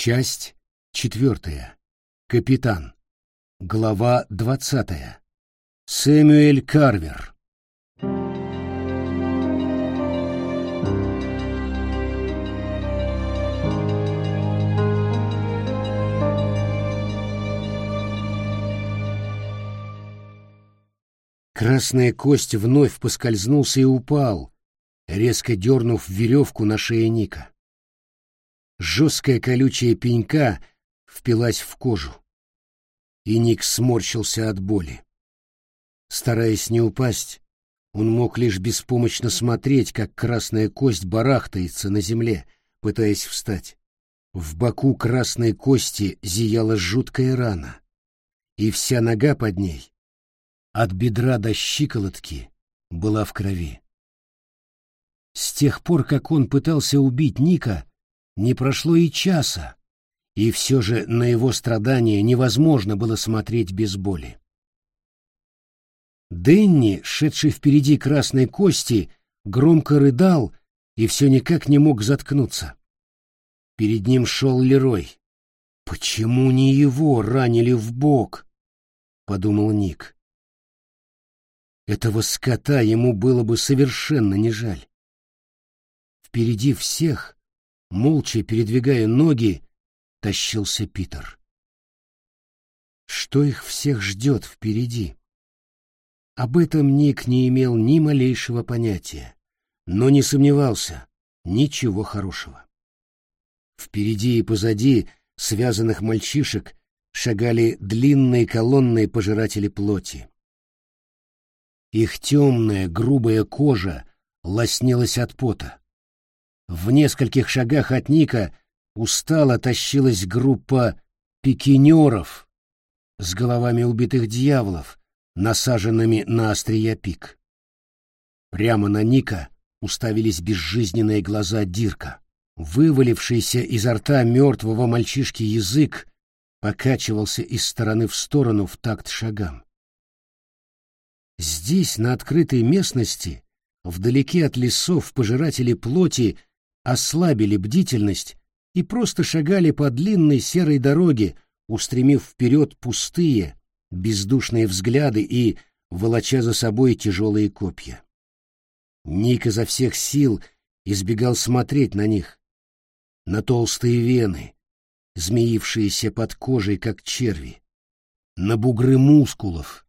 Часть четвертая. Капитан. Глава двадцатая. Сэмюэль Карвер. Красная кость вновь поскользнулся и упал, резко дернув веревку на шее Ника. Жесткая колючая пенька впилась в кожу, и Ник сморщился от боли. Стараясь не упасть, он мог лишь беспомощно смотреть, как красная кость барахтается на земле, пытаясь встать. В боку красной кости зияла жуткая рана, и вся нога под ней, от бедра до щиколотки, была в крови. С тех пор, как он пытался убить Ника, не прошло и часа, и все же на его страдания невозможно было смотреть без боли. Дэнни, шедший впереди красной кости, громко рыдал и все никак не мог заткнуться. Перед ним шел Лерой. «Почему не его ранили в бок?» — подумал Ник. Этого скота ему было бы совершенно не жаль. Впереди всех молча передвигая ноги, тащился Питер. Что их всех ждет впереди? Об этом Ник не имел ни малейшего понятия, но не сомневался, ничего хорошего. Впереди и позади связанных мальчишек шагали длинные колонны пожиратели плоти. Их темная, грубая кожа лоснилась от пота. В нескольких шагах от Ника устало тащилась группа пикинеров с головами убитых дьяволов, насаженными на острия пик. Прямо на Ника уставились безжизненные глаза Дирка. Вывалившийся изо рта мертвого мальчишки язык покачивался из стороны в сторону в такт шагам. Здесь, на открытой местности, вдалеке от лесов пожиратели плоти ослабили бдительность и просто шагали по длинной серой дороге, устремив вперед пустые, бездушные взгляды и волоча за собой тяжелые копья. Ник изо всех сил избегал смотреть на них, на толстые вены, змеившиеся под кожей, как черви, на бугры мускулов,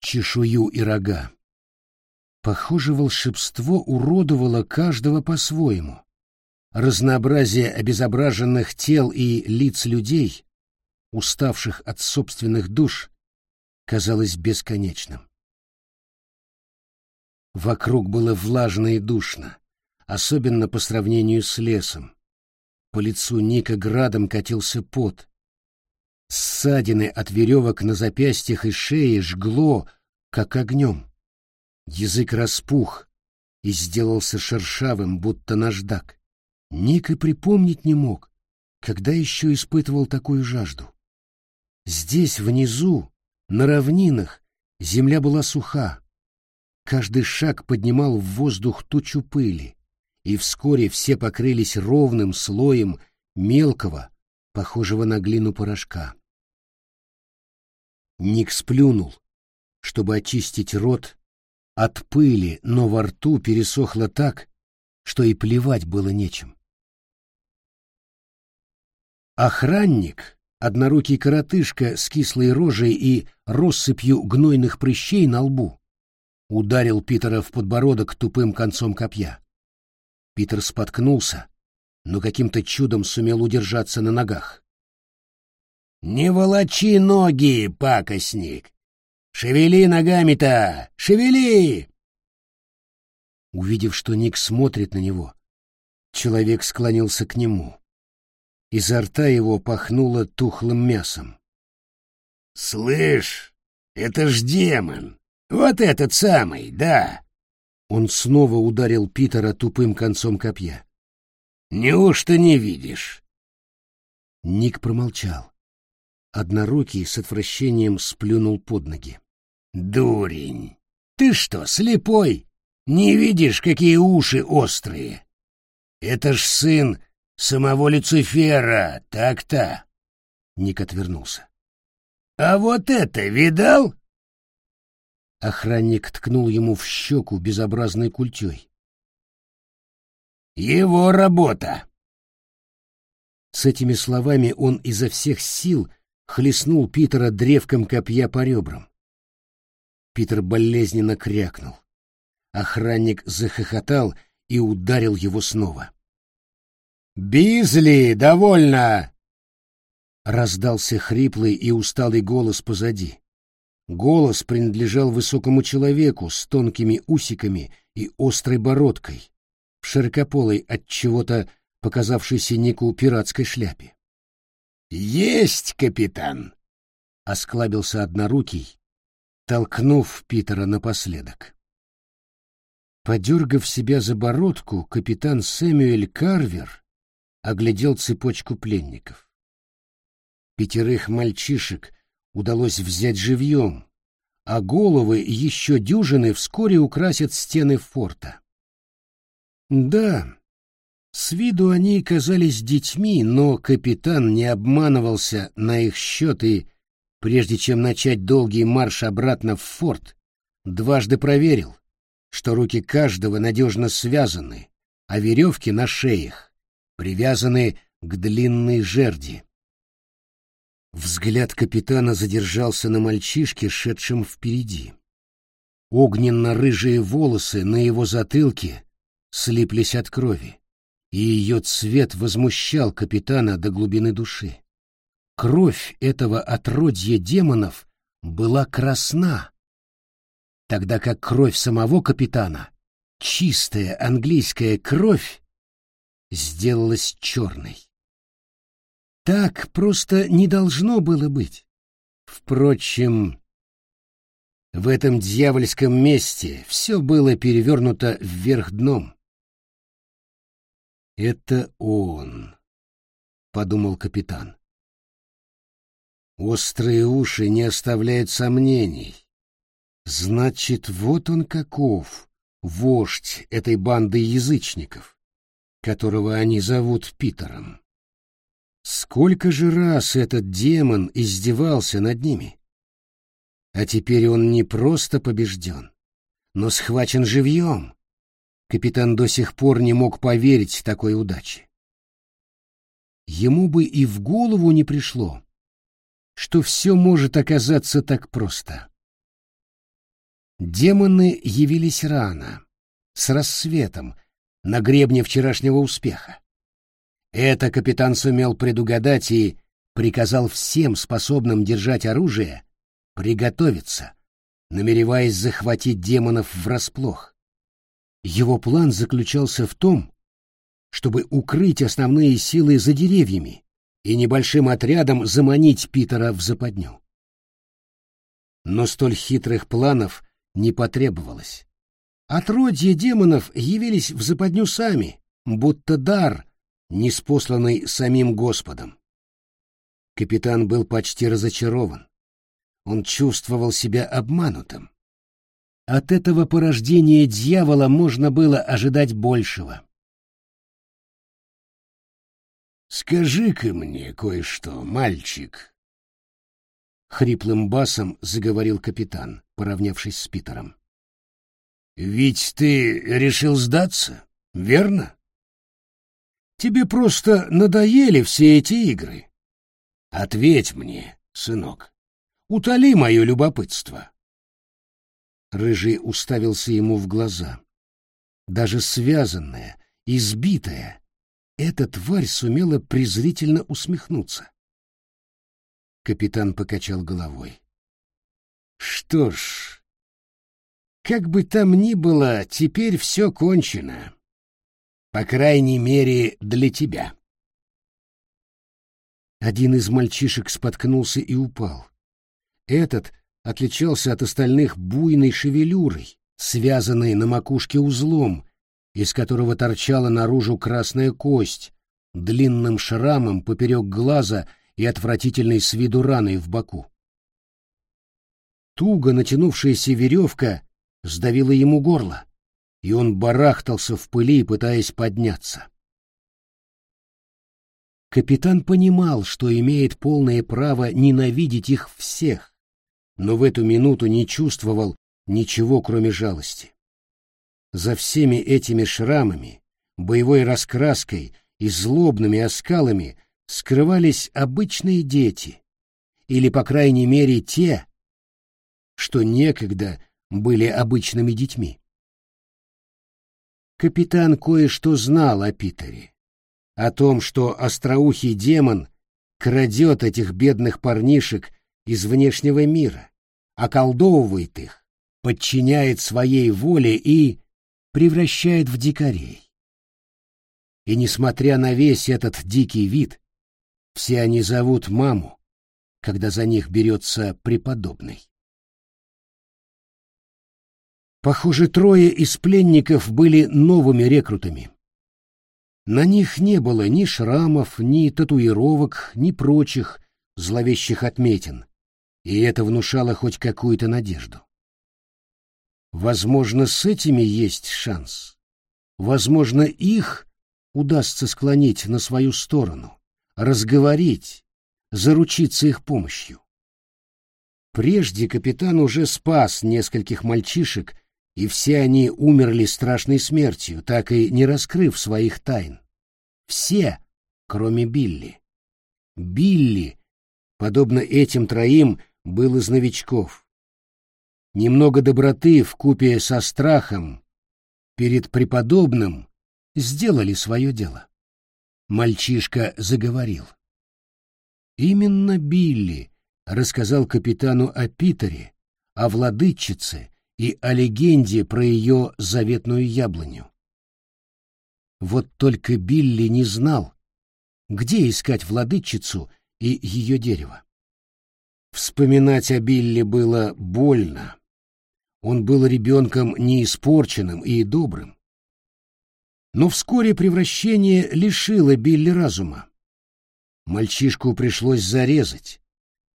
чешую и рога. Похоже, волшебство уродовало каждого по-своему разнообразие обезображенных тел и лиц людей, уставших от собственных душ, казалось бесконечным. Вокруг было влажно и душно, особенно по сравнению с лесом. По лицу Ника градом катился пот. Ссадины от веревок на запястьях и шее жгло, как огнем. Язык распух и сделался шершавым, будто наждак. Ник и припомнить не мог, когда еще испытывал такую жажду. Здесь, внизу, на равнинах, земля была суха. Каждый шаг поднимал в воздух тучу пыли, и вскоре все покрылись ровным слоем мелкого, похожего на глину порошка. Ник сплюнул, чтобы очистить рот от пыли, но во рту пересохло так, что и плевать было нечем. Охранник, однорукий коротышка с кислой рожей и россыпью гнойных прыщей на лбу, ударил Питера в подбородок тупым концом копья. Питер споткнулся, но каким-то чудом сумел удержаться на ногах. «Не волочи ноги, пакостник! Шевели ногами-то! Шевели!» Увидев, что Ник смотрит на него, человек склонился к нему. Изо рта его пахнуло тухлым мясом. «Слышь, это ж демон! Вот этот самый, да!» Он снова ударил Питера тупым концом копья. «Неужто не видишь?» Ник промолчал. Однорукий с отвращением сплюнул под ноги. «Дурень! Ты что, слепой? Не видишь, какие уши острые? Это ж сын самого Люцифера, так-то. Ник отвернулся. А вот это видал? Охранник ткнул ему в щеку безобразной культей. Его работа. С этими словами он изо всех сил хлестнул Питера древком копья по ребрам. Питер болезненно крякнул. Охранник захохотал и ударил его снова. «Бизли, довольно!» Раздался хриплый и усталый голос позади. Голос принадлежал высокому человеку с тонкими усиками и острой бородкой, в широкополой от чего-то показавшейся Нику пиратской шляпе. «Есть, капитан!» — осклабился однорукий, толкнув Питера напоследок. Подергав себя за бородку, капитан Сэмюэль Карвер оглядел цепочку пленников. Пятерых мальчишек удалось взять живьем, а головы еще дюжины вскоре украсят стены форта. Да, с виду они казались детьми, но капитан не обманывался на их счет и, прежде чем начать долгий марш обратно в форт, дважды проверил, что руки каждого надежно связаны, а веревки на шеях привязаны к длинной жерди. Взгляд капитана задержался на мальчишке, шедшем впереди. Огненно-рыжие волосы на его затылке слиплись от крови, и ее цвет возмущал капитана до глубины души. Кровь этого отродья демонов была красна, тогда как кровь самого капитана, чистая английская кровь, сделалась черной. Так просто не должно было быть. Впрочем, в этом дьявольском месте все было перевернуто вверх дном. «Это он», — подумал капитан. Острые уши не оставляют сомнений. Значит, вот он каков, вождь этой банды язычников, которого они зовут Питером. Сколько же раз этот демон издевался над ними? А теперь он не просто побежден, но схвачен живьем. Капитан до сих пор не мог поверить такой удаче. Ему бы и в голову не пришло, что все может оказаться так просто. Демоны явились рано, с рассветом, на гребне вчерашнего успеха. Это капитан сумел предугадать и приказал всем способным держать оружие приготовиться, намереваясь захватить демонов врасплох. Его план заключался в том, чтобы укрыть основные силы за деревьями и небольшим отрядом заманить Питера в западню. Но столь хитрых планов не потребовалось. Отродья демонов явились в западню сами, будто дар, неспосланный самим Господом. Капитан был почти разочарован. Он чувствовал себя обманутым. От этого порождения дьявола можно было ожидать большего. «Скажи-ка мне кое-что, мальчик», хриплым басом заговорил капитан, поравнявшись с Питером. Ведь ты решил сдаться, верно? Тебе просто надоели все эти игры. Ответь мне, сынок. Утоли мое любопытство. Рыжий уставился ему в глаза. Даже связанная, избитая, эта тварь сумела презрительно усмехнуться. Капитан покачал головой. Что ж, как бы там ни было, теперь все кончено. По крайней мере, для тебя. Один из мальчишек споткнулся и упал. Этот отличался от остальных буйной шевелюрой, связанной на макушке узлом, из которого торчала наружу красная кость, длинным шрамом поперек глаза и отвратительной с виду раной в боку. Туго натянувшаяся веревка сдавила ему горло, и он барахтался в пыли, пытаясь подняться. Капитан понимал, что имеет полное право ненавидеть их всех, но в эту минуту не чувствовал ничего, кроме жалости. За всеми этими шрамами, боевой раскраской и злобными оскалами скрывались обычные дети, или, по крайней мере, те, что некогда были обычными детьми. Капитан кое-что знал о Питере, о том, что остроухий демон крадет этих бедных парнишек из внешнего мира, околдовывает их, подчиняет своей воле и превращает в дикарей. И несмотря на весь этот дикий вид, все они зовут маму, когда за них берется преподобный. Похоже, трое из пленников были новыми рекрутами. На них не было ни шрамов, ни татуировок, ни прочих зловещих отметин, и это внушало хоть какую-то надежду. Возможно, с этими есть шанс. Возможно, их удастся склонить на свою сторону, разговорить, заручиться их помощью. Прежде капитан уже спас нескольких мальчишек и все они умерли страшной смертью, так и не раскрыв своих тайн. Все, кроме Билли. Билли, подобно этим троим, был из новичков. Немного доброты в купе со страхом перед преподобным сделали свое дело. Мальчишка заговорил. Именно Билли рассказал капитану о Питере, о владычице и о легенде про ее заветную яблоню. Вот только Билли не знал, где искать владычицу и ее дерево. Вспоминать о Билли было больно. Он был ребенком неиспорченным и добрым. Но вскоре превращение лишило Билли разума. Мальчишку пришлось зарезать,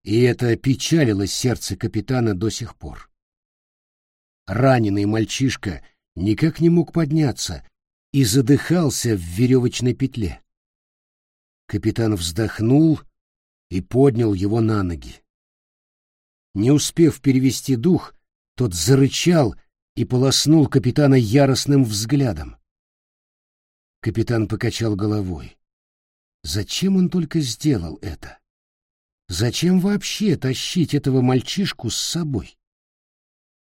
и это печалило сердце капитана до сих пор. Раненый мальчишка никак не мог подняться и задыхался в веревочной петле. Капитан вздохнул и поднял его на ноги. Не успев перевести дух, тот зарычал и полоснул капитана яростным взглядом. Капитан покачал головой. Зачем он только сделал это? Зачем вообще тащить этого мальчишку с собой?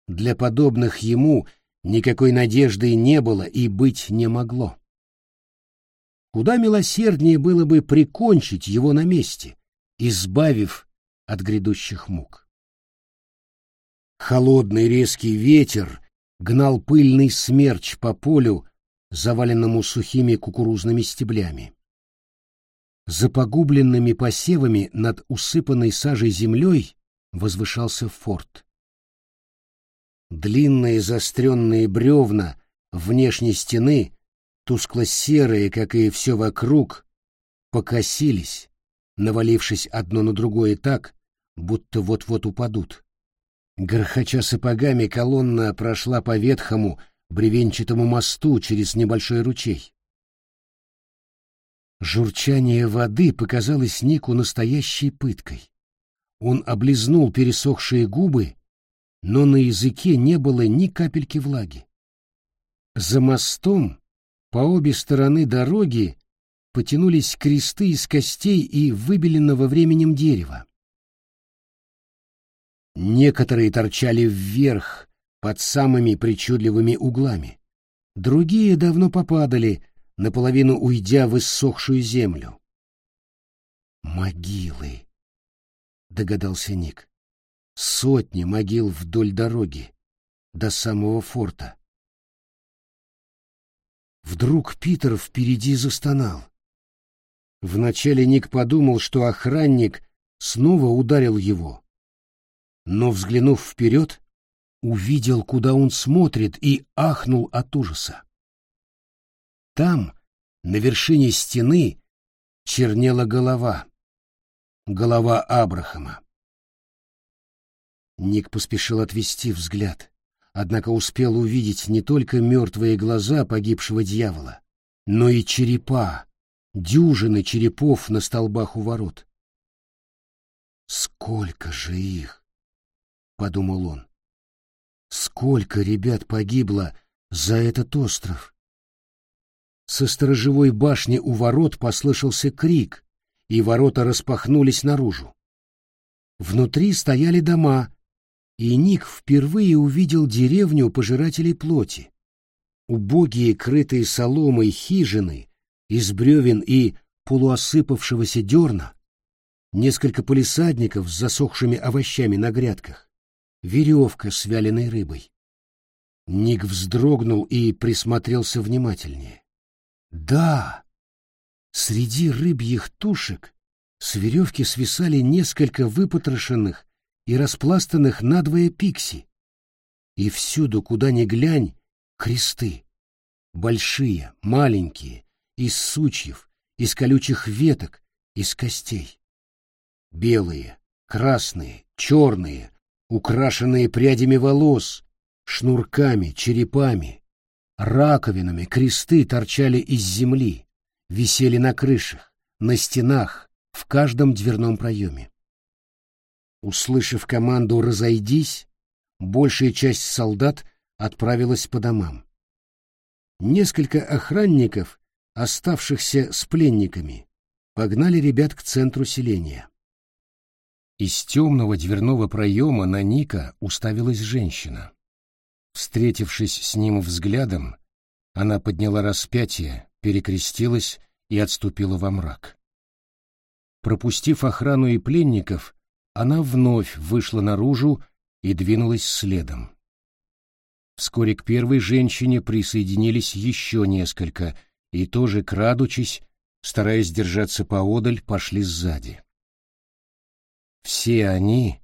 Для подобных ему никакой надежды не было и быть не могло. Куда милосерднее было бы прикончить его на месте, избавив от грядущих мук. Холодный резкий ветер гнал пыльный смерч по полю, заваленному сухими кукурузными стеблями. За погубленными посевами над усыпанной сажей землей возвышался форт. Длинные заостренные бревна внешней стены, тускло-серые, как и все вокруг, покосились, навалившись одно на другое так, будто вот-вот упадут. Грохоча сапогами, колонна прошла по ветхому бревенчатому мосту через небольшой ручей. Журчание воды показалось Нику настоящей пыткой. Он облизнул пересохшие губы но на языке не было ни капельки влаги. За мостом по обе стороны дороги потянулись кресты из костей и выбеленного временем дерева. Некоторые торчали вверх, под самыми причудливыми углами. Другие давно попадали, наполовину уйдя в иссохшую землю. «Могилы», — догадался Ник сотни могил вдоль дороги до самого форта. Вдруг Питер впереди застонал. Вначале Ник подумал, что охранник снова ударил его. Но, взглянув вперед, увидел, куда он смотрит, и ахнул от ужаса. Там, на вершине стены, чернела голова. Голова Абрахама. Ник поспешил отвести взгляд, однако успел увидеть не только мертвые глаза погибшего дьявола, но и черепа, дюжины черепов на столбах у ворот. «Сколько же их!» — подумал он. «Сколько ребят погибло за этот остров!» Со сторожевой башни у ворот послышался крик, и ворота распахнулись наружу. Внутри стояли дома, и Ник впервые увидел деревню пожирателей плоти. Убогие, крытые соломой хижины из бревен и полуосыпавшегося дерна, несколько полисадников с засохшими овощами на грядках, веревка с вяленой рыбой. Ник вздрогнул и присмотрелся внимательнее. Да, среди рыбьих тушек с веревки свисали несколько выпотрошенных и распластанных надвое пикси. И всюду, куда ни глянь, кресты. Большие, маленькие, из сучьев, из колючих веток, из костей. Белые, красные, черные, украшенные прядями волос, шнурками, черепами, раковинами, кресты торчали из земли, висели на крышах, на стенах, в каждом дверном проеме. Услышав команду «разойдись», большая часть солдат отправилась по домам. Несколько охранников, оставшихся с пленниками, погнали ребят к центру селения. Из темного дверного проема на Ника уставилась женщина. Встретившись с ним взглядом, она подняла распятие, перекрестилась и отступила во мрак. Пропустив охрану и пленников, она вновь вышла наружу и двинулась следом. Вскоре к первой женщине присоединились еще несколько, и тоже, крадучись, стараясь держаться поодаль, пошли сзади. Все они,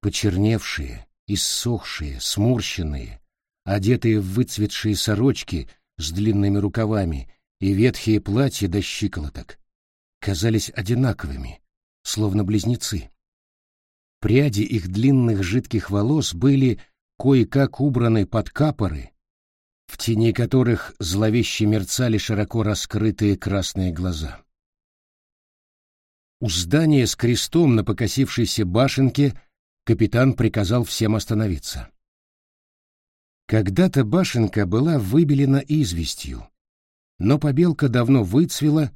почерневшие, иссохшие, сморщенные, одетые в выцветшие сорочки с длинными рукавами и ветхие платья до щиколоток, казались одинаковыми, словно близнецы. Пряди их длинных жидких волос были кое-как убраны под капоры, в тени которых зловеще мерцали широко раскрытые красные глаза. У здания с крестом на покосившейся башенке капитан приказал всем остановиться. Когда-то башенка была выбелена известью, но побелка давно выцвела,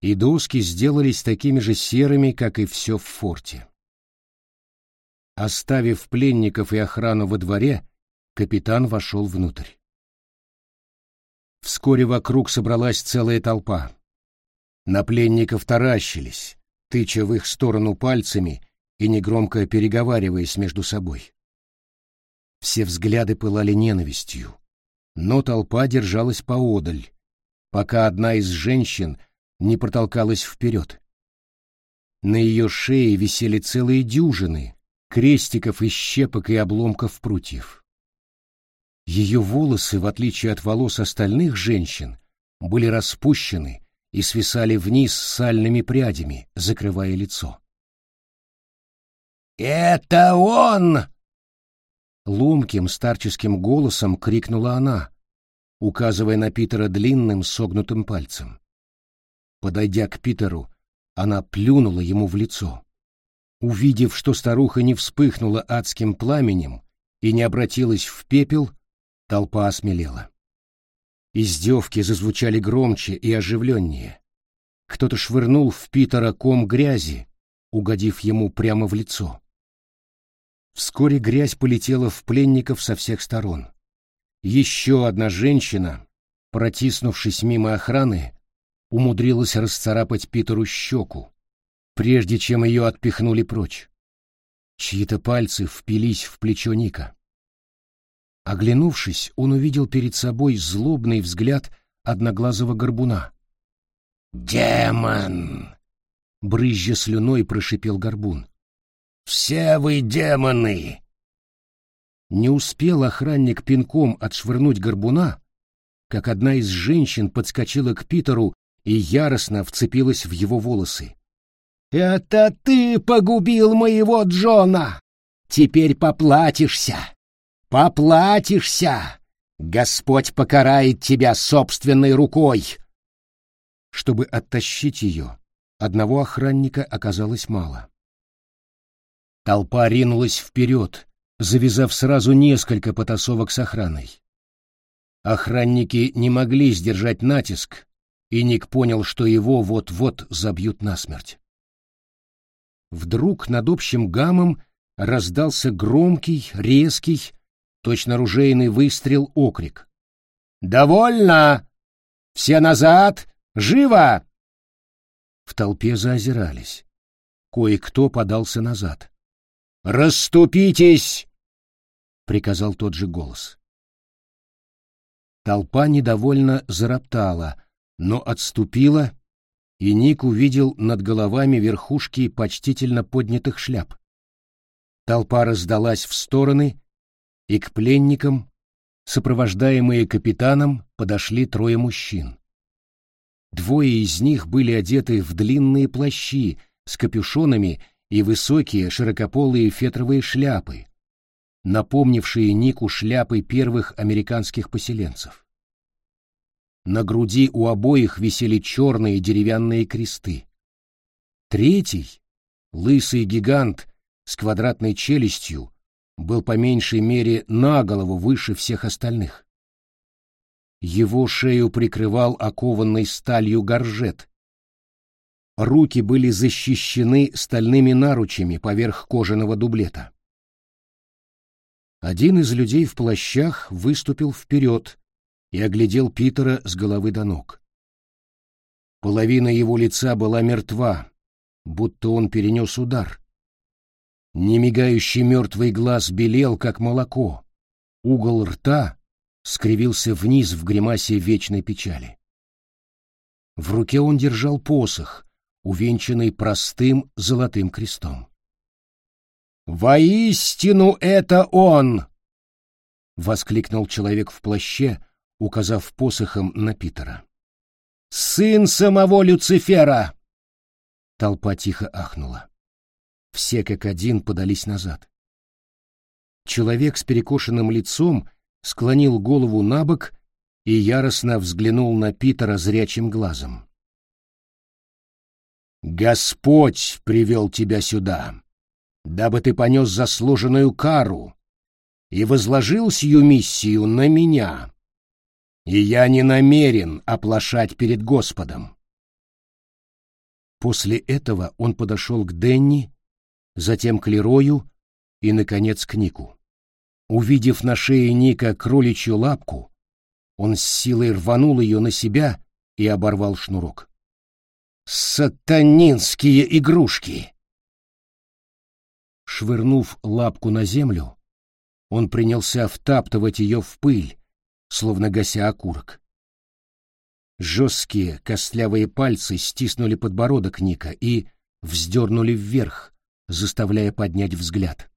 и доски сделались такими же серыми, как и все в форте. Оставив пленников и охрану во дворе, капитан вошел внутрь. Вскоре вокруг собралась целая толпа. На пленников таращились, тыча в их сторону пальцами и негромко переговариваясь между собой. Все взгляды пылали ненавистью, но толпа держалась поодаль, пока одна из женщин не протолкалась вперед. На ее шее висели целые дюжины, крестиков из щепок и обломков прутьев. Ее волосы, в отличие от волос остальных женщин, были распущены и свисали вниз сальными прядями, закрывая лицо. «Это он!» Ломким старческим голосом крикнула она, указывая на Питера длинным согнутым пальцем. Подойдя к Питеру, она плюнула ему в лицо. Увидев, что старуха не вспыхнула адским пламенем и не обратилась в пепел, толпа осмелела. Издевки зазвучали громче и оживленнее. Кто-то швырнул в Питера ком грязи, угодив ему прямо в лицо. Вскоре грязь полетела в пленников со всех сторон. Еще одна женщина, протиснувшись мимо охраны, умудрилась расцарапать Питеру щеку, прежде чем ее отпихнули прочь. Чьи-то пальцы впились в плечо Ника. Оглянувшись, он увидел перед собой злобный взгляд одноглазого горбуна. «Демон!» — брызжа слюной прошипел горбун. «Все вы демоны!» Не успел охранник пинком отшвырнуть горбуна, как одна из женщин подскочила к Питеру и яростно вцепилась в его волосы. «Это ты погубил моего Джона! Теперь поплатишься! Поплатишься! Господь покарает тебя собственной рукой!» Чтобы оттащить ее, одного охранника оказалось мало. Толпа ринулась вперед, завязав сразу несколько потасовок с охраной. Охранники не могли сдержать натиск, и Ник понял, что его вот-вот забьют насмерть. Вдруг над общим гамом раздался громкий, резкий, точно ружейный выстрел окрик. «Довольно! Все назад! Живо!» В толпе заозирались. Кое-кто подался назад. «Расступитесь!» — приказал тот же голос. Толпа недовольно зароптала, но отступила, и Ник увидел над головами верхушки почтительно поднятых шляп. Толпа раздалась в стороны, и к пленникам, сопровождаемые капитаном, подошли трое мужчин. Двое из них были одеты в длинные плащи с капюшонами и высокие широкополые фетровые шляпы, напомнившие Нику шляпы первых американских поселенцев. На груди у обоих висели черные деревянные кресты. Третий, лысый гигант с квадратной челюстью, был по меньшей мере на голову выше всех остальных. Его шею прикрывал окованный сталью горжет. Руки были защищены стальными наручами поверх кожаного дублета. Один из людей в плащах выступил вперед и оглядел Питера с головы до ног. Половина его лица была мертва, будто он перенес удар. Немигающий мертвый глаз белел, как молоко. Угол рта скривился вниз в гримасе вечной печали. В руке он держал посох, увенчанный простым золотым крестом. «Воистину это он!» — воскликнул человек в плаще, указав посохом на Питера. «Сын самого Люцифера!» Толпа тихо ахнула. Все как один подались назад. Человек с перекошенным лицом склонил голову на бок и яростно взглянул на Питера зрячим глазом. «Господь привел тебя сюда!» дабы ты понес заслуженную кару и возложил сию миссию на меня. И я не намерен оплошать перед Господом. После этого он подошел к Денни, затем к Лерою и, наконец, к Нику. Увидев на шее Ника кроличью лапку, он с силой рванул ее на себя и оборвал шнурок. «Сатанинские игрушки!» Швырнув лапку на землю, он принялся втаптывать ее в пыль, словно гася окурок. Жесткие костлявые пальцы стиснули подбородок Ника и вздернули вверх, заставляя поднять взгляд.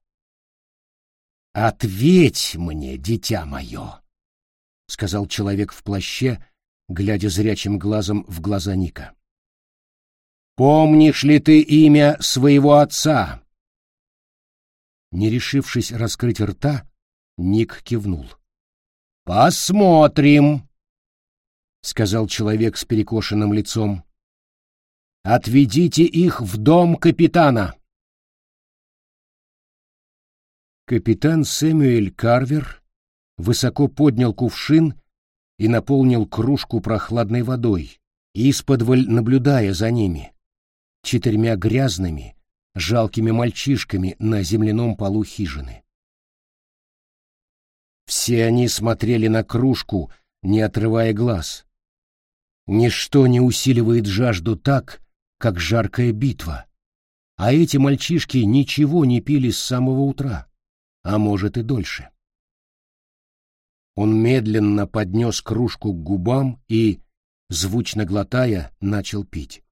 «Ответь мне, дитя мое!» — сказал человек в плаще, глядя зрячим глазом в глаза Ника. «Помнишь ли ты имя своего отца?» Не решившись раскрыть рта, Ник кивнул. «Посмотрим», — сказал человек с перекошенным лицом. «Отведите их в дом капитана». Капитан Сэмюэль Карвер высоко поднял кувшин и наполнил кружку прохладной водой, исподволь наблюдая за ними, четырьмя грязными, жалкими мальчишками на земляном полу хижины. Все они смотрели на кружку, не отрывая глаз. Ничто не усиливает жажду так, как жаркая битва. А эти мальчишки ничего не пили с самого утра, а может и дольше. Он медленно поднес кружку к губам и, звучно глотая, начал пить.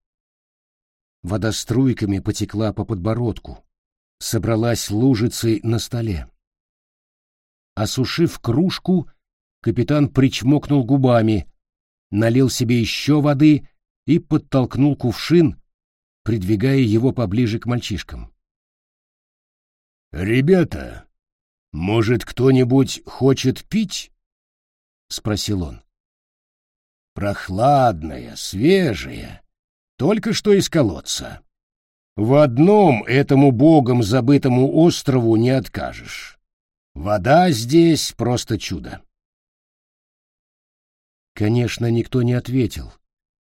Вода струйками потекла по подбородку, собралась лужицей на столе. Осушив кружку, капитан причмокнул губами, налил себе еще воды и подтолкнул кувшин, придвигая его поближе к мальчишкам. «Ребята, может, кто-нибудь хочет пить?» — спросил он. Прохладная, свежая, только что из колодца. В одном этому богом забытому острову не откажешь. Вода здесь просто чудо. Конечно, никто не ответил,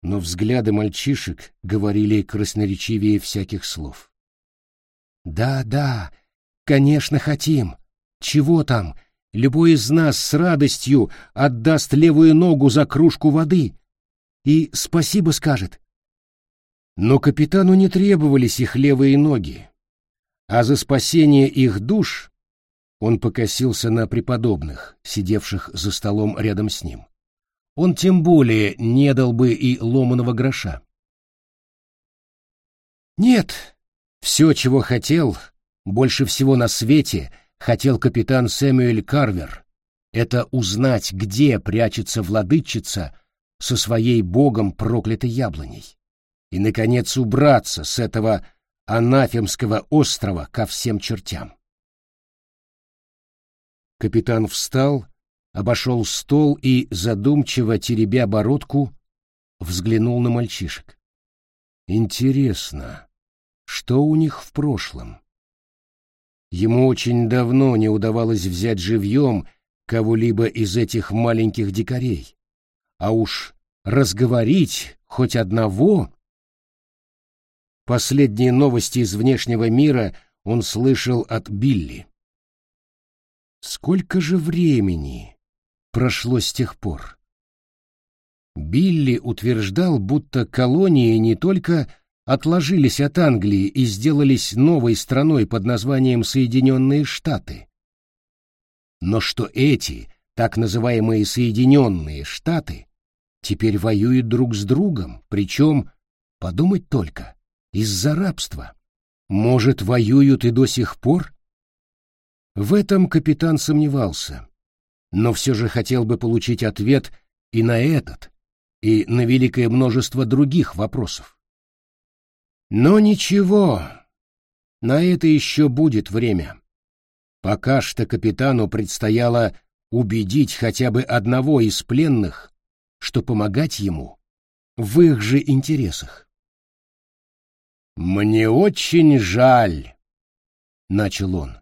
но взгляды мальчишек говорили красноречивее всяких слов. «Да, да, конечно, хотим. Чего там? Любой из нас с радостью отдаст левую ногу за кружку воды и спасибо скажет. Но капитану не требовались их левые ноги, а за спасение их душ он покосился на преподобных, сидевших за столом рядом с ним. Он тем более не дал бы и ломаного гроша. Нет, все, чего хотел, больше всего на свете хотел капитан Сэмюэль Карвер, это узнать, где прячется владычица со своей богом проклятой яблоней и, наконец, убраться с этого анафемского острова ко всем чертям. Капитан встал, обошел стол и, задумчиво теребя бородку, взглянул на мальчишек. Интересно, что у них в прошлом? Ему очень давно не удавалось взять живьем кого-либо из этих маленьких дикарей, а уж разговорить хоть одного Последние новости из внешнего мира он слышал от Билли. Сколько же времени прошло с тех пор? Билли утверждал, будто колонии не только отложились от Англии и сделались новой страной под названием Соединенные Штаты, но что эти, так называемые Соединенные Штаты, теперь воюют друг с другом, причем, подумать только, из-за рабства. Может, воюют и до сих пор? В этом капитан сомневался, но все же хотел бы получить ответ и на этот, и на великое множество других вопросов. Но ничего, на это еще будет время. Пока что капитану предстояло убедить хотя бы одного из пленных, что помогать ему в их же интересах. «Мне очень жаль», — начал он, —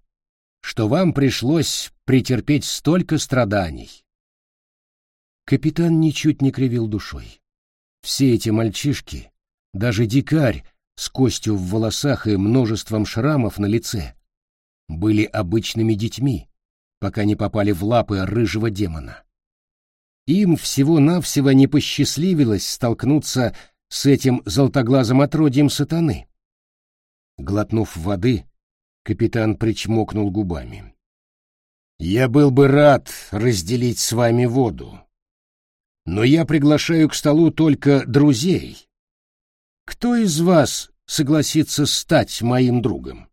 «что вам пришлось претерпеть столько страданий». Капитан ничуть не кривил душой. Все эти мальчишки, даже дикарь с костью в волосах и множеством шрамов на лице, были обычными детьми, пока не попали в лапы рыжего демона. Им всего-навсего не посчастливилось столкнуться с этим золотоглазым отродьем сатаны. Глотнув воды, капитан причмокнул губами. «Я был бы рад разделить с вами воду, но я приглашаю к столу только друзей. Кто из вас согласится стать моим другом?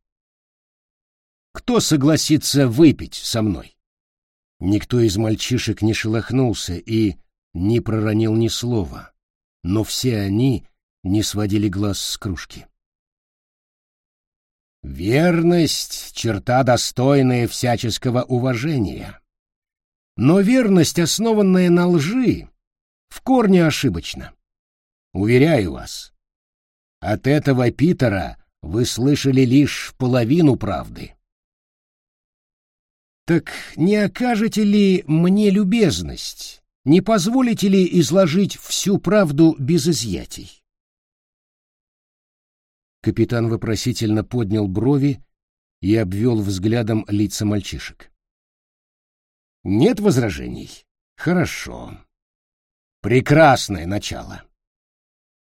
Кто согласится выпить со мной?» Никто из мальчишек не шелохнулся и не проронил ни слова но все они не сводили глаз с кружки. Верность — черта, достойная всяческого уважения. Но верность, основанная на лжи, в корне ошибочна. Уверяю вас, от этого Питера вы слышали лишь половину правды. Так не окажете ли мне любезность не позволите ли изложить всю правду без изъятий? Капитан вопросительно поднял брови и обвел взглядом лица мальчишек. Нет возражений? Хорошо. Прекрасное начало.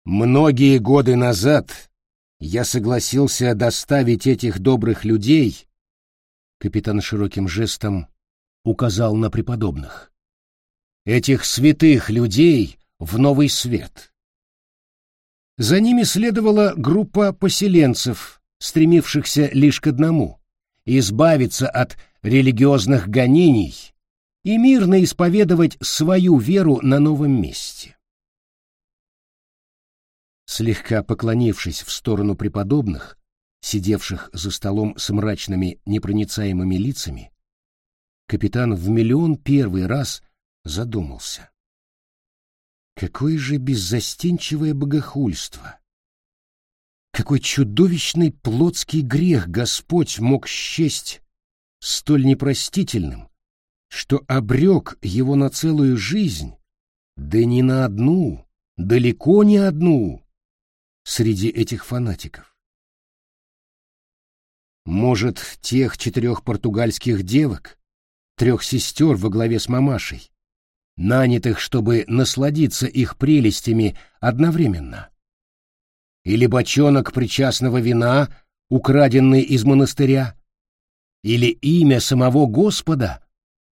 Многие годы назад я согласился доставить этих добрых людей, капитан широким жестом указал на преподобных, этих святых людей в новый свет. За ними следовала группа поселенцев, стремившихся лишь к одному — избавиться от религиозных гонений и мирно исповедовать свою веру на новом месте. Слегка поклонившись в сторону преподобных, сидевших за столом с мрачными непроницаемыми лицами, капитан в миллион первый раз — задумался. Какое же беззастенчивое богохульство! Какой чудовищный плотский грех Господь мог счесть столь непростительным, что обрек его на целую жизнь, да не на одну, далеко не одну, среди этих фанатиков. Может, тех четырех португальских девок, трех сестер во главе с мамашей, нанятых, чтобы насладиться их прелестями одновременно? Или бочонок причастного вина, украденный из монастыря? Или имя самого Господа,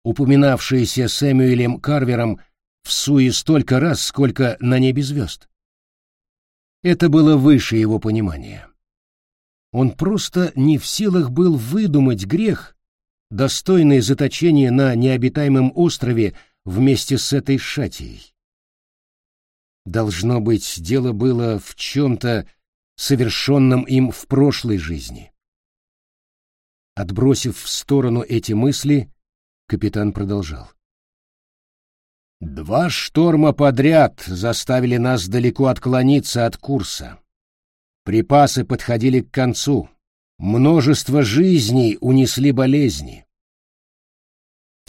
упоминавшееся Сэмюэлем Карвером в суе столько раз, сколько на небе звезд? Это было выше его понимания. Он просто не в силах был выдумать грех, достойный заточения на необитаемом острове вместе с этой шатией. Должно быть, дело было в чем-то, совершенном им в прошлой жизни. Отбросив в сторону эти мысли, капитан продолжал. Два шторма подряд заставили нас далеко отклониться от курса. Припасы подходили к концу. Множество жизней унесли болезни.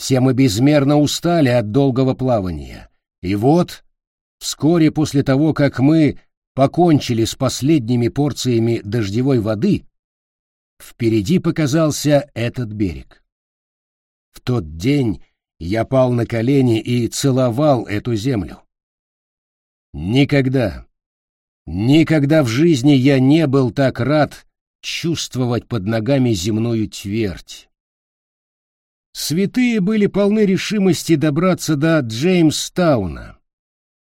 Все мы безмерно устали от долгого плавания. И вот Вскоре после того, как мы покончили с последними порциями дождевой воды, впереди показался этот берег. В тот день я пал на колени и целовал эту землю. Никогда, никогда в жизни я не был так рад чувствовать под ногами земную твердь. Святые были полны решимости добраться до Джеймстауна,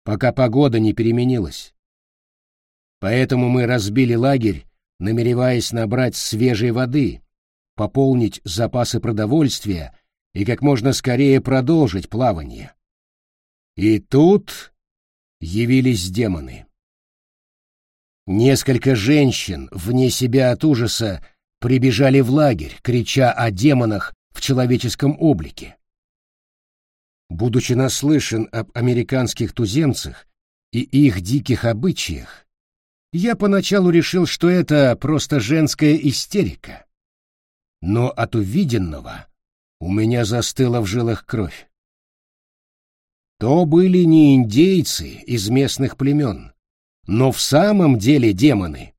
пока погода не переменилась. Поэтому мы разбили лагерь, намереваясь набрать свежей воды, пополнить запасы продовольствия и как можно скорее продолжить плавание. И тут явились демоны. Несколько женщин, вне себя от ужаса, прибежали в лагерь, крича о демонах в человеческом облике. Будучи наслышан об американских туземцах и их диких обычаях, я поначалу решил, что это просто женская истерика. Но от увиденного у меня застыла в жилах кровь. То были не индейцы из местных племен, но в самом деле демоны.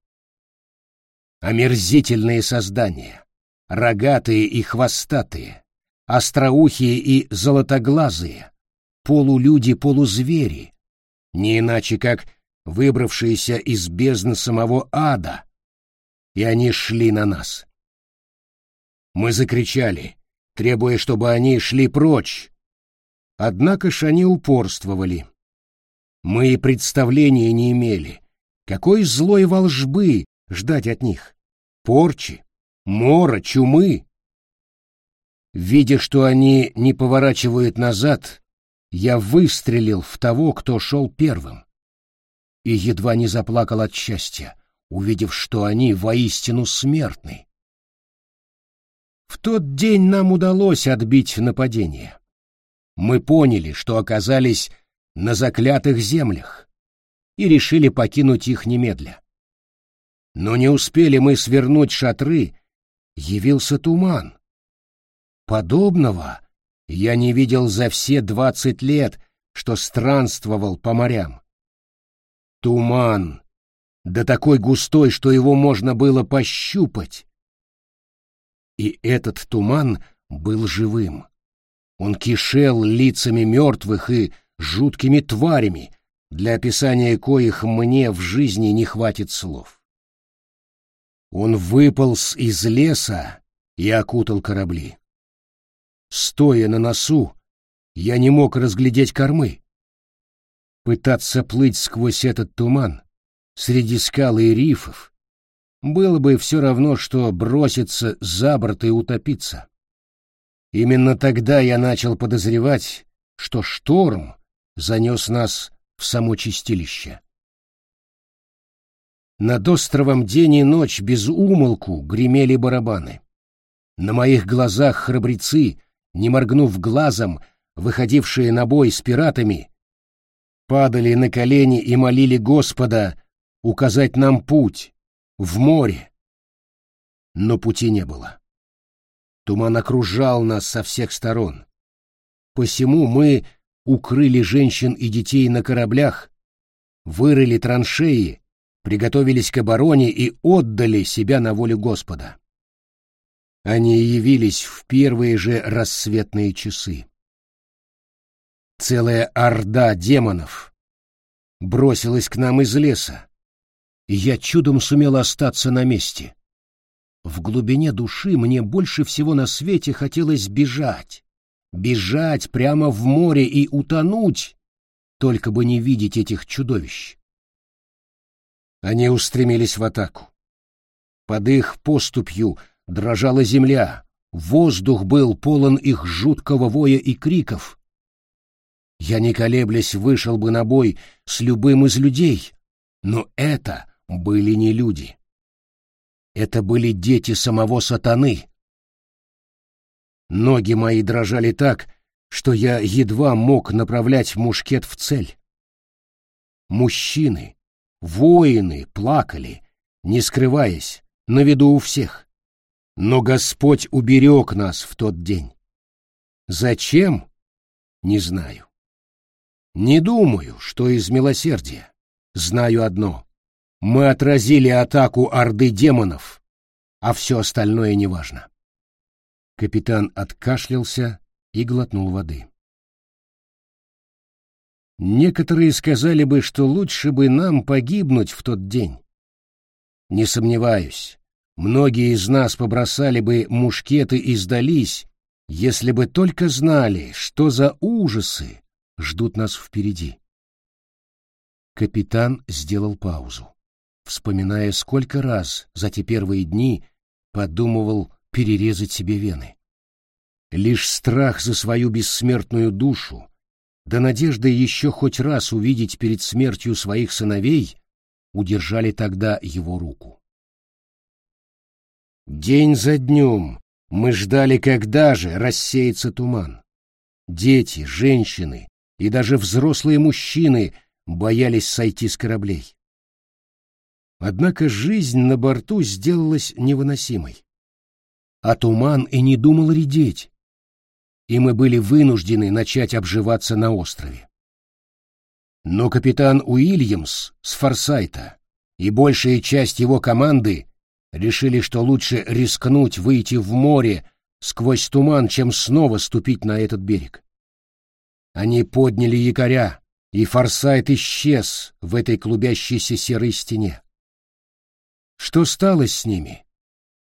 Омерзительные создания, рогатые и хвостатые, остроухие и золотоглазые, полулюди-полузвери, не иначе как выбравшиеся из бездны самого ада, и они шли на нас. Мы закричали, требуя, чтобы они шли прочь. Однако ж они упорствовали. Мы и представления не имели, какой злой волжбы ждать от них. Порчи, мора, чумы. Видя, что они не поворачивают назад, я выстрелил в того, кто шел первым. И едва не заплакал от счастья, увидев, что они воистину смертны. В тот день нам удалось отбить нападение. Мы поняли, что оказались на заклятых землях и решили покинуть их немедля. Но не успели мы свернуть шатры, явился туман, Подобного я не видел за все двадцать лет, что странствовал по морям. Туман, да такой густой, что его можно было пощупать. И этот туман был живым. Он кишел лицами мертвых и жуткими тварями, для описания коих мне в жизни не хватит слов. Он выполз из леса и окутал корабли. Стоя на носу, я не мог разглядеть кормы. Пытаться плыть сквозь этот туман, среди скал и рифов, было бы все равно, что броситься за борт и утопиться. Именно тогда я начал подозревать, что шторм занес нас в само чистилище. Над островом день и ночь без умолку гремели барабаны. На моих глазах храбрецы не моргнув глазом, выходившие на бой с пиратами, падали на колени и молили Господа указать нам путь в море. Но пути не было. Туман окружал нас со всех сторон. Посему мы укрыли женщин и детей на кораблях, вырыли траншеи, приготовились к обороне и отдали себя на волю Господа. Они явились в первые же рассветные часы. Целая орда демонов бросилась к нам из леса, я чудом сумел остаться на месте. В глубине души мне больше всего на свете хотелось бежать, бежать прямо в море и утонуть, только бы не видеть этих чудовищ. Они устремились в атаку. Под их поступью дрожала земля, воздух был полон их жуткого воя и криков. Я, не колеблясь, вышел бы на бой с любым из людей, но это были не люди. Это были дети самого сатаны. Ноги мои дрожали так, что я едва мог направлять мушкет в цель. Мужчины, воины плакали, не скрываясь, на виду у всех. Но Господь уберег нас в тот день. Зачем? Не знаю. Не думаю, что из милосердия. Знаю одно. Мы отразили атаку орды демонов, а все остальное неважно. Капитан откашлялся и глотнул воды. Некоторые сказали бы, что лучше бы нам погибнуть в тот день. Не сомневаюсь, многие из нас побросали бы мушкеты и сдались, если бы только знали, что за ужасы ждут нас впереди. Капитан сделал паузу, вспоминая, сколько раз за те первые дни подумывал перерезать себе вены. Лишь страх за свою бессмертную душу, да надежда еще хоть раз увидеть перед смертью своих сыновей, удержали тогда его руку. День за днем мы ждали, когда же рассеется туман. Дети, женщины и даже взрослые мужчины боялись сойти с кораблей. Однако жизнь на борту сделалась невыносимой. А туман и не думал редеть, и мы были вынуждены начать обживаться на острове. Но капитан Уильямс с Форсайта и большая часть его команды решили, что лучше рискнуть выйти в море сквозь туман, чем снова ступить на этот берег. Они подняли якоря, и Форсайт исчез в этой клубящейся серой стене. Что стало с ними?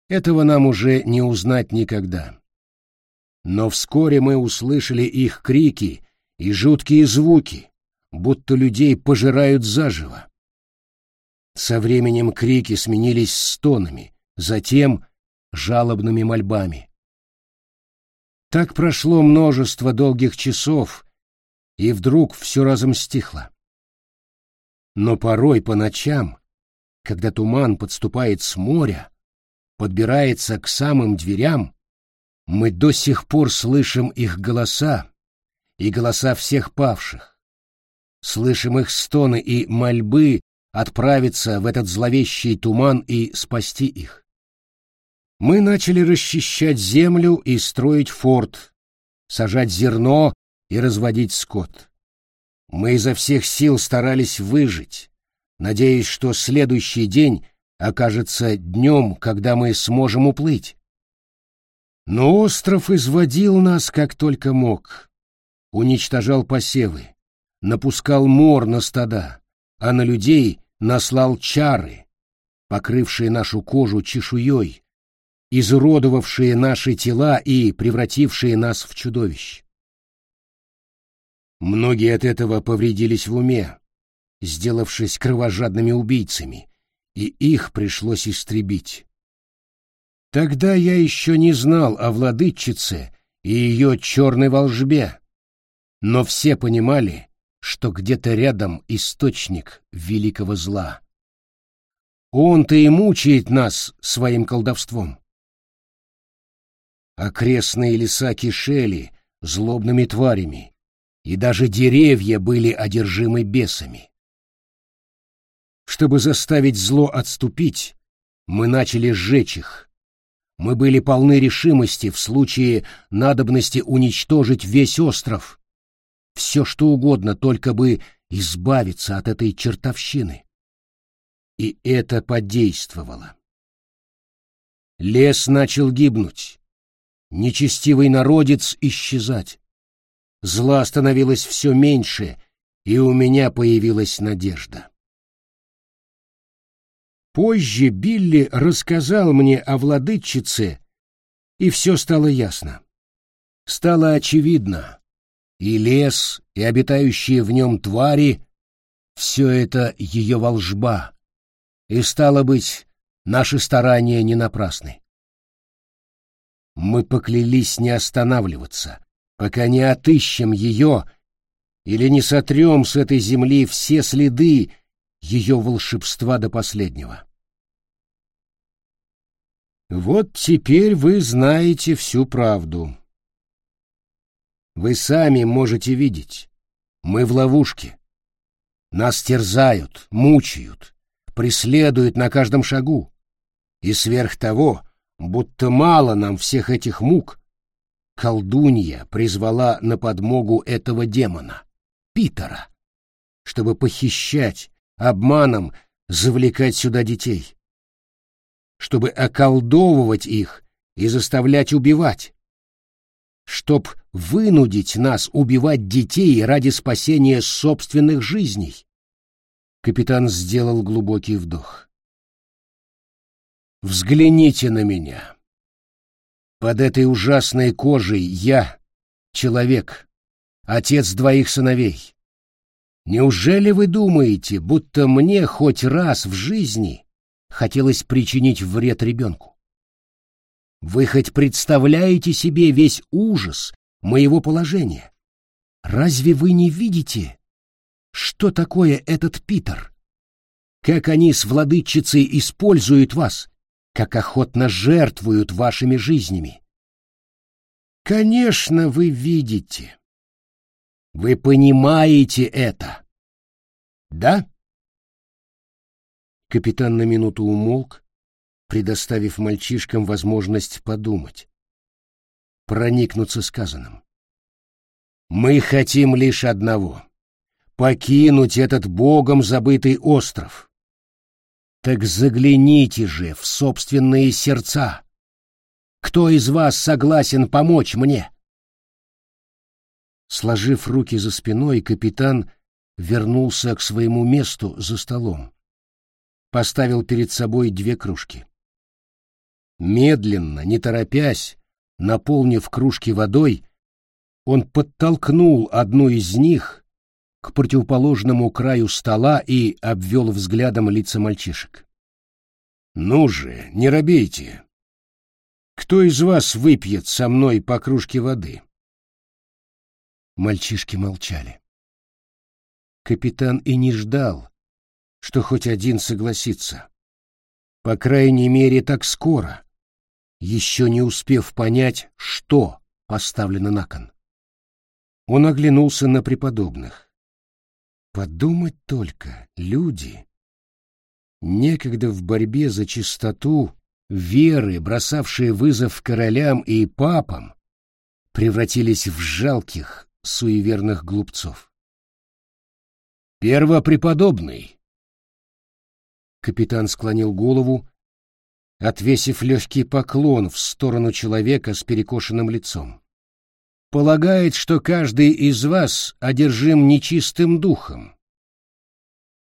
Этого нам уже не узнать никогда. Но вскоре мы услышали их крики и жуткие звуки, будто людей пожирают заживо. Со временем крики сменились стонами, затем жалобными мольбами. Так прошло множество долгих часов, и вдруг все разом стихло. Но порой по ночам, когда туман подступает с моря, подбирается к самым дверям, мы до сих пор слышим их голоса и голоса всех павших. Слышим их стоны и мольбы отправиться в этот зловещий туман и спасти их. Мы начали расчищать землю и строить форт, сажать зерно и разводить скот. Мы изо всех сил старались выжить, надеясь, что следующий день окажется днем, когда мы сможем уплыть. Но остров изводил нас как только мог, уничтожал посевы, напускал мор на стада, а на людей наслал чары, покрывшие нашу кожу чешуей, изуродовавшие наши тела и превратившие нас в чудовищ. Многие от этого повредились в уме, сделавшись кровожадными убийцами, и их пришлось истребить. Тогда я еще не знал о владычице и ее черной волжбе, но все понимали, что где-то рядом источник великого зла. Он-то и мучает нас своим колдовством. Окрестные леса кишели злобными тварями, и даже деревья были одержимы бесами. Чтобы заставить зло отступить, мы начали сжечь их. Мы были полны решимости в случае надобности уничтожить весь остров. Все что угодно, только бы избавиться от этой чертовщины. И это подействовало. Лес начал гибнуть, нечестивый народец исчезать. Зла становилось все меньше, и у меня появилась надежда. Позже Билли рассказал мне о владычице, и все стало ясно. Стало очевидно, и лес, и обитающие в нем твари — все это ее волжба, и, стало быть, наши старания не напрасны. Мы поклялись не останавливаться, пока не отыщем ее или не сотрем с этой земли все следы ее волшебства до последнего. Вот теперь вы знаете всю правду. Вы сами можете видеть. Мы в ловушке. Нас терзают, мучают, преследуют на каждом шагу. И сверх того, будто мало нам всех этих мук, колдунья призвала на подмогу этого демона, Питера, чтобы похищать, обманом завлекать сюда детей, чтобы околдовывать их и заставлять убивать, чтоб вынудить нас убивать детей ради спасения собственных жизней. Капитан сделал глубокий вдох. Взгляните на меня. Под этой ужасной кожей я человек, отец двоих сыновей. Неужели вы думаете, будто мне хоть раз в жизни хотелось причинить вред ребенку? Вы хоть представляете себе весь ужас моего положения? Разве вы не видите, что такое этот Питер? Как они с владычицей используют вас? как охотно жертвуют вашими жизнями. Конечно, вы видите. Вы понимаете это. Да? Капитан на минуту умолк, предоставив мальчишкам возможность подумать, проникнуться сказанным. Мы хотим лишь одного — покинуть этот богом забытый остров. Так загляните же в собственные сердца. Кто из вас согласен помочь мне? Сложив руки за спиной, капитан вернулся к своему месту за столом. Поставил перед собой две кружки. Медленно, не торопясь, наполнив кружки водой, он подтолкнул одну из них к противоположному краю стола и обвел взглядом лица мальчишек. «Ну же, не робейте! Кто из вас выпьет со мной по кружке воды?» Мальчишки молчали. Капитан и не ждал, что хоть один согласится. По крайней мере, так скоро, еще не успев понять, что поставлено на кон. Он оглянулся на преподобных. Подумать только, люди, некогда в борьбе за чистоту, веры, бросавшие вызов королям и папам, превратились в жалких, суеверных глупцов. «Первопреподобный!» Капитан склонил голову, отвесив легкий поклон в сторону человека с перекошенным лицом полагает, что каждый из вас одержим нечистым духом.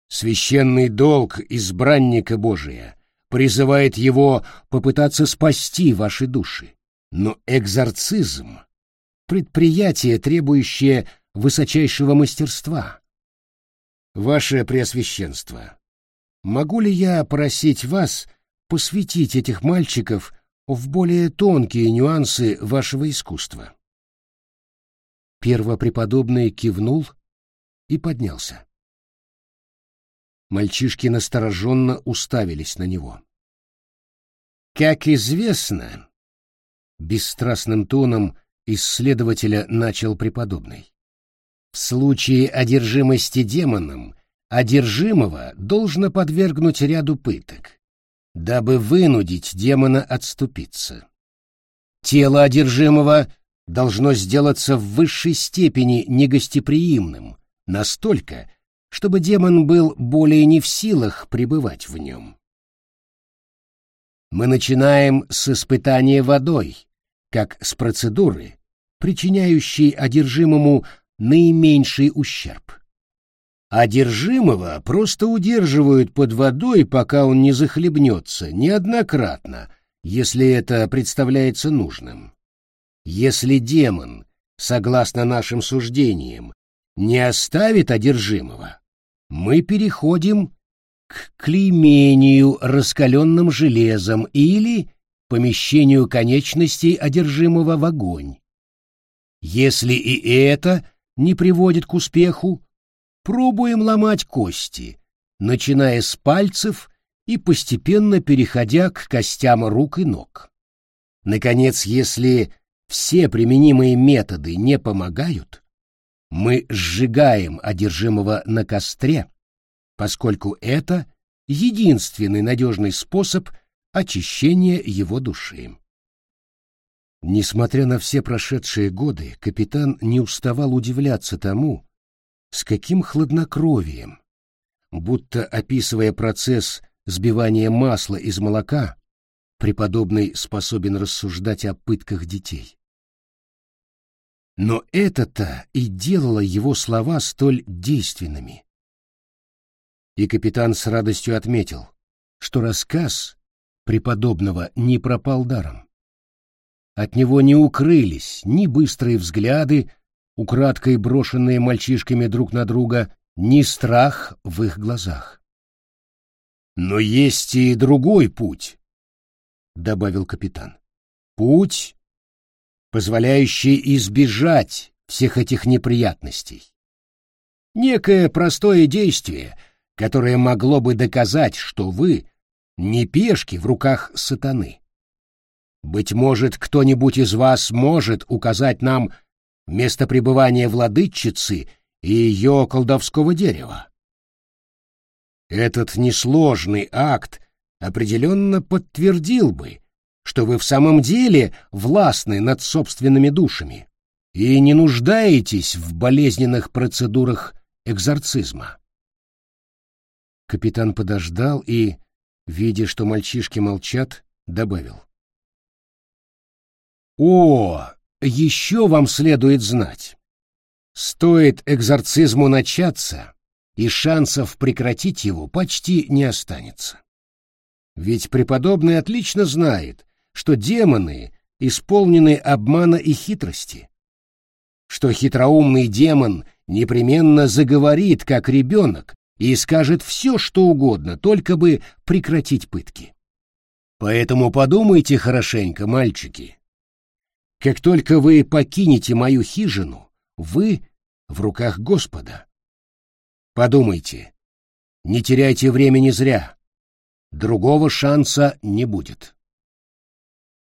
Священный долг избранника Божия призывает его попытаться спасти ваши души. Но экзорцизм — предприятие, требующее высочайшего мастерства. Ваше Преосвященство, могу ли я просить вас посвятить этих мальчиков в более тонкие нюансы вашего искусства? Первопреподобный кивнул и поднялся. Мальчишки настороженно уставились на него. «Как известно», — бесстрастным тоном исследователя начал преподобный, В случае одержимости демоном одержимого должно подвергнуть ряду пыток, дабы вынудить демона отступиться. Тело одержимого должно сделаться в высшей степени негостеприимным, настолько, чтобы демон был более не в силах пребывать в нем. Мы начинаем с испытания водой, как с процедуры, причиняющей одержимому наименьший ущерб. Одержимого просто удерживают под водой, пока он не захлебнется, неоднократно, если это представляется нужным. Если демон, согласно нашим суждениям, не оставит одержимого, мы переходим к клеймению раскаленным железом или помещению конечностей одержимого в огонь. Если и это не приводит к успеху, пробуем ломать кости, начиная с пальцев и постепенно переходя к костям рук и ног. Наконец, если все применимые методы не помогают, мы сжигаем одержимого на костре, поскольку это единственный надежный способ очищения его души. Несмотря на все прошедшие годы, капитан не уставал удивляться тому, с каким хладнокровием, будто описывая процесс сбивания масла из молока, преподобный способен рассуждать о пытках детей. Но это-то и делало его слова столь действенными. И капитан с радостью отметил, что рассказ преподобного не пропал даром. От него не укрылись ни быстрые взгляды, украдкой брошенные мальчишками друг на друга, ни страх в их глазах. «Но есть и другой путь», — добавил капитан. «Путь, позволяющий избежать всех этих неприятностей. Некое простое действие, которое могло бы доказать, что вы не пешки в руках сатаны. Быть может, кто-нибудь из вас может указать нам место пребывания владычицы и ее колдовского дерева. Этот несложный акт определенно подтвердил бы, что вы в самом деле властны над собственными душами и не нуждаетесь в болезненных процедурах экзорцизма. Капитан подождал и, видя, что мальчишки молчат, добавил. О, еще вам следует знать. Стоит экзорцизму начаться, и шансов прекратить его почти не останется. Ведь преподобный отлично знает, что демоны исполнены обмана и хитрости, что хитроумный демон непременно заговорит, как ребенок, и скажет все, что угодно, только бы прекратить пытки. Поэтому подумайте хорошенько, мальчики. Как только вы покинете мою хижину, вы в руках Господа. Подумайте, не теряйте времени зря. Другого шанса не будет.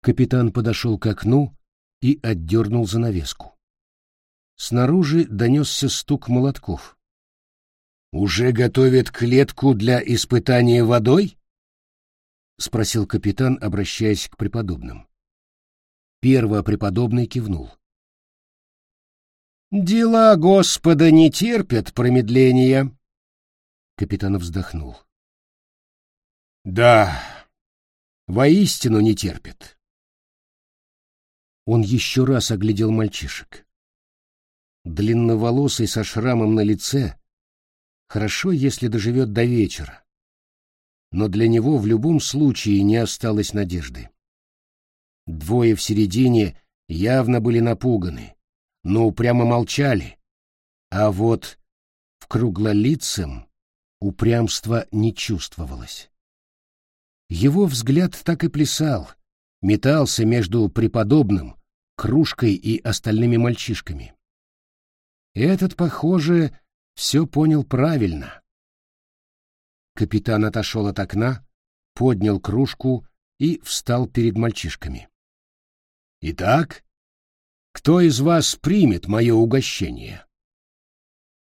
Капитан подошел к окну и отдернул занавеску. Снаружи донесся стук молотков. «Уже готовят клетку для испытания водой?» — спросил капитан, обращаясь к преподобным. Первопреподобный кивнул. «Дела Господа не терпят промедления», — капитан вздохнул. «Да, воистину не терпит. Он еще раз оглядел мальчишек. Длинноволосый со шрамом на лице. Хорошо, если доживет до вечера. Но для него в любом случае не осталось надежды. Двое в середине явно были напуганы, но упрямо молчали. А вот в круглолицем упрямства не чувствовалось. Его взгляд так и плясал — метался между преподобным, кружкой и остальными мальчишками. Этот, похоже, все понял правильно. Капитан отошел от окна, поднял кружку и встал перед мальчишками. «Итак, кто из вас примет мое угощение?»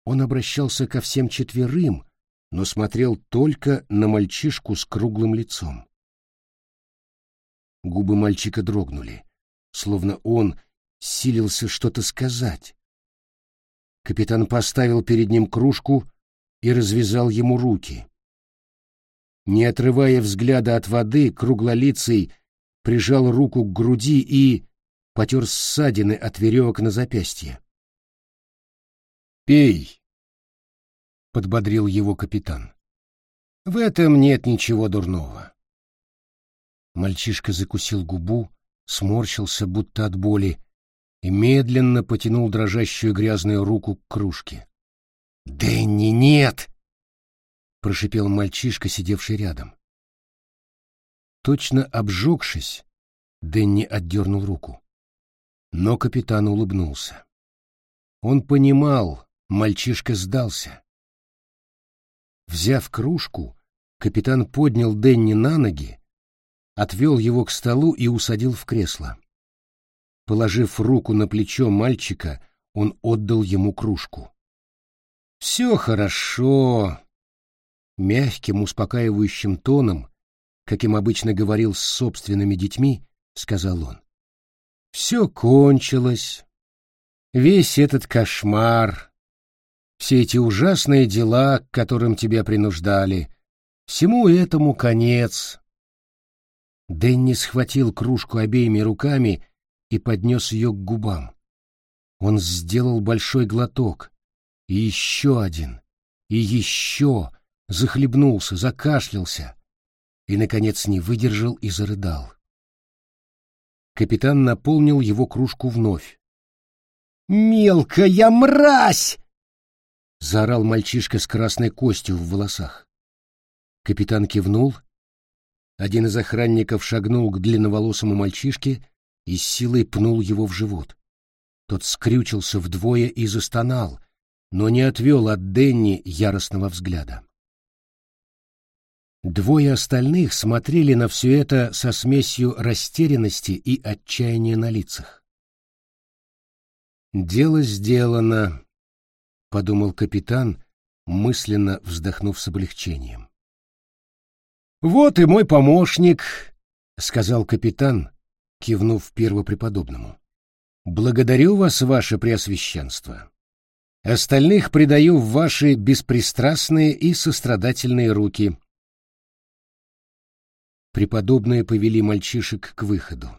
Он обращался ко всем четверым, но смотрел только на мальчишку с круглым лицом. Губы мальчика дрогнули, словно он силился что-то сказать. Капитан поставил перед ним кружку и развязал ему руки. Не отрывая взгляда от воды, круглолицый прижал руку к груди и потер ссадины от веревок на запястье. «Пей!» — подбодрил его капитан. «В этом нет ничего дурного». Мальчишка закусил губу, сморщился, будто от боли, и медленно потянул дрожащую грязную руку к кружке. «Дэнни, нет!» — прошипел мальчишка, сидевший рядом. Точно обжегшись, Дэнни отдернул руку. Но капитан улыбнулся. Он понимал, мальчишка сдался. Взяв кружку, капитан поднял Дэнни на ноги, отвел его к столу и усадил в кресло. Положив руку на плечо мальчика, он отдал ему кружку. «Все хорошо», — мягким, успокаивающим тоном, каким обычно говорил с собственными детьми, сказал он. «Все кончилось. Весь этот кошмар, все эти ужасные дела, к которым тебя принуждали, всему этому конец». Дэнни схватил кружку обеими руками и поднес ее к губам. Он сделал большой глоток, и еще один, и еще, захлебнулся, закашлялся, и, наконец, не выдержал и зарыдал. Капитан наполнил его кружку вновь. «Мелкая мразь!» — заорал мальчишка с красной костью в волосах. Капитан кивнул. Один из охранников шагнул к длинноволосому мальчишке и с силой пнул его в живот. Тот скрючился вдвое и застонал, но не отвел от Денни яростного взгляда. Двое остальных смотрели на все это со смесью растерянности и отчаяния на лицах. «Дело сделано», — подумал капитан, мысленно вздохнув с облегчением. «Вот и мой помощник», — сказал капитан, кивнув первопреподобному. «Благодарю вас, ваше преосвященство. Остальных предаю в ваши беспристрастные и сострадательные руки» преподобные повели мальчишек к выходу.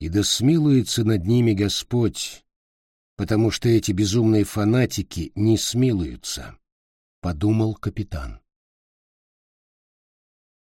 И да смилуется над ними Господь, потому что эти безумные фанатики не смилуются, — подумал капитан.